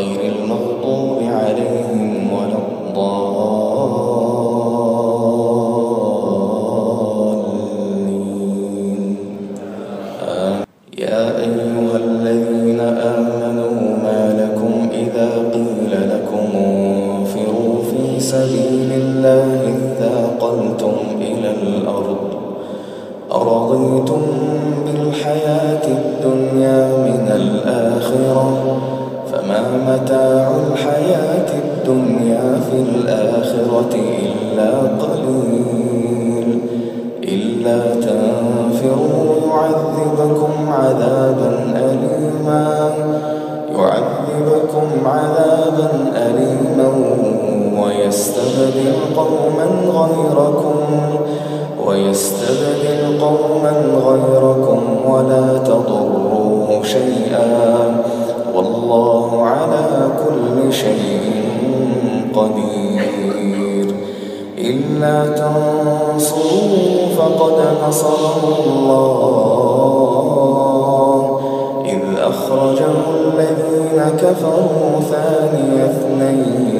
غير المغضوب عليهم ولا الضالين. يا أيها الذين آمنوا ما لكم إذا قيل لكم انفروا في سبيل الله اثاقلتم إلى الأرض. أرضيتم بالحياة الدنيا من الآخرة. متاع الحياة الدنيا في الآخرة إلا قليل. إلا تنفروا يعذبكم عذابا أليما. يعذبكم عذابا أليما ويستبدل قوما غيركم. ويستبدل قوما غيركم ولا تضروه شيئا. والله على كل شيء قدير. إلا تنصروا فقد نصره الله. إذ أخرجه الذين كفروا ثاني اثنين.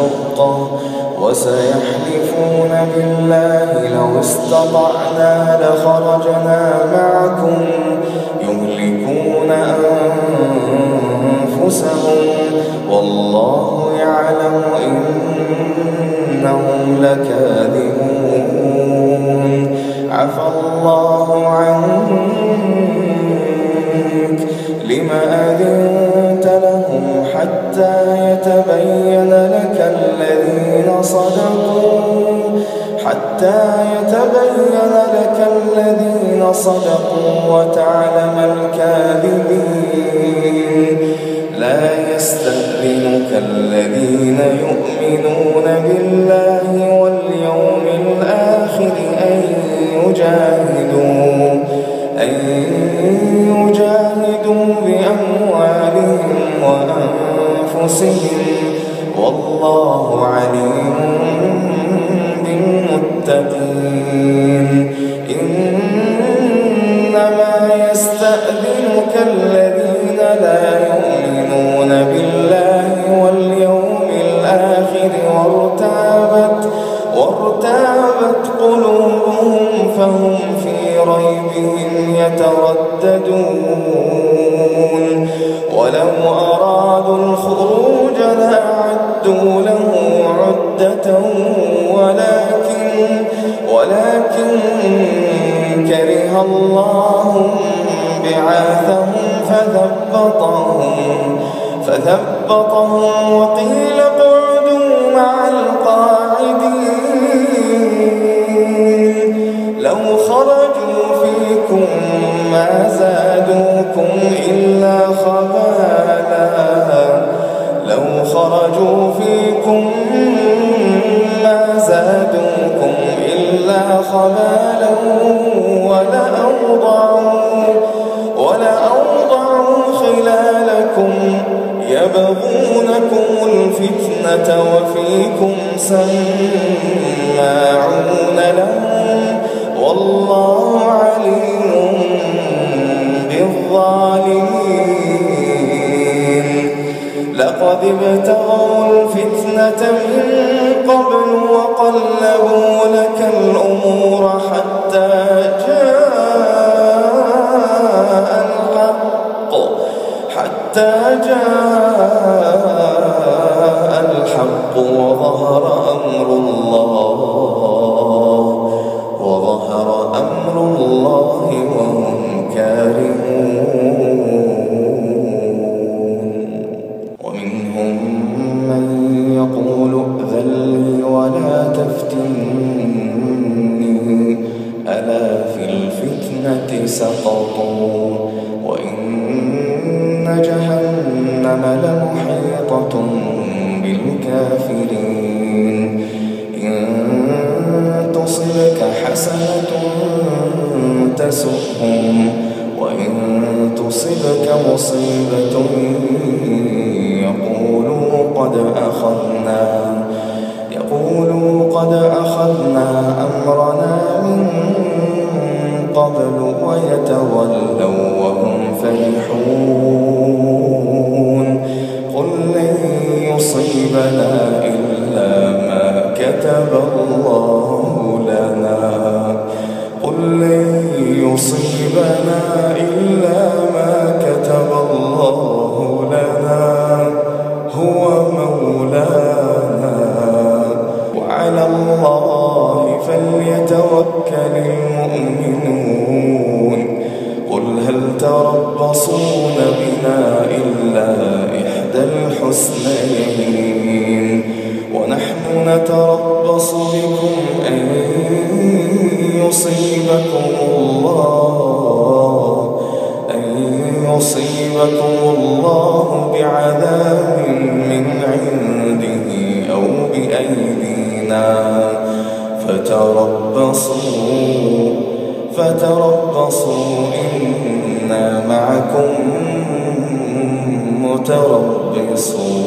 الشقة وسيحلفون بالله لو استطعنا لخرجنا معكم يهلكون أنفسهم والله يعلم إنهم صدقوا حتى يتبين لك الذين صدقوا وتعلم الكاذبين. لا يستأذنك الذين يؤمنون وارتابت وارتابت قلوبهم فهم في ريبهم يترددون. ولو أرادوا الخروج لأعدوا له عدة ولكن ولكن كره الله بعاثهم فثبطهم فثبطهم وقيل اقعدوا مع زادوكم إلا خبالا ولأوضعوا ولأوضعوا خلالكم. يبغونكم الفتنة وفيكم سماعون لهم. والله عليم بالظالمين. لقد ابتغوا الفتنة من قبل وقلبوا لك تفتني ألا في الفتنة سقطوا. وإن جهنم لمحيطة بالكافرين. إن تصبك حسنة تسؤهم. وإن تصبك مصيبة أخذنا أمرنا من قبل ويتولوا وهم فرحون. قل لن يصيبنا إلا ما كتب الله لنا. قل لن يصيبنا يصيبكم الله أن يصيبكم الله بعذاب من عنده أو بأيدينا فتربصوا فتربصوا إنا معكم متربصون.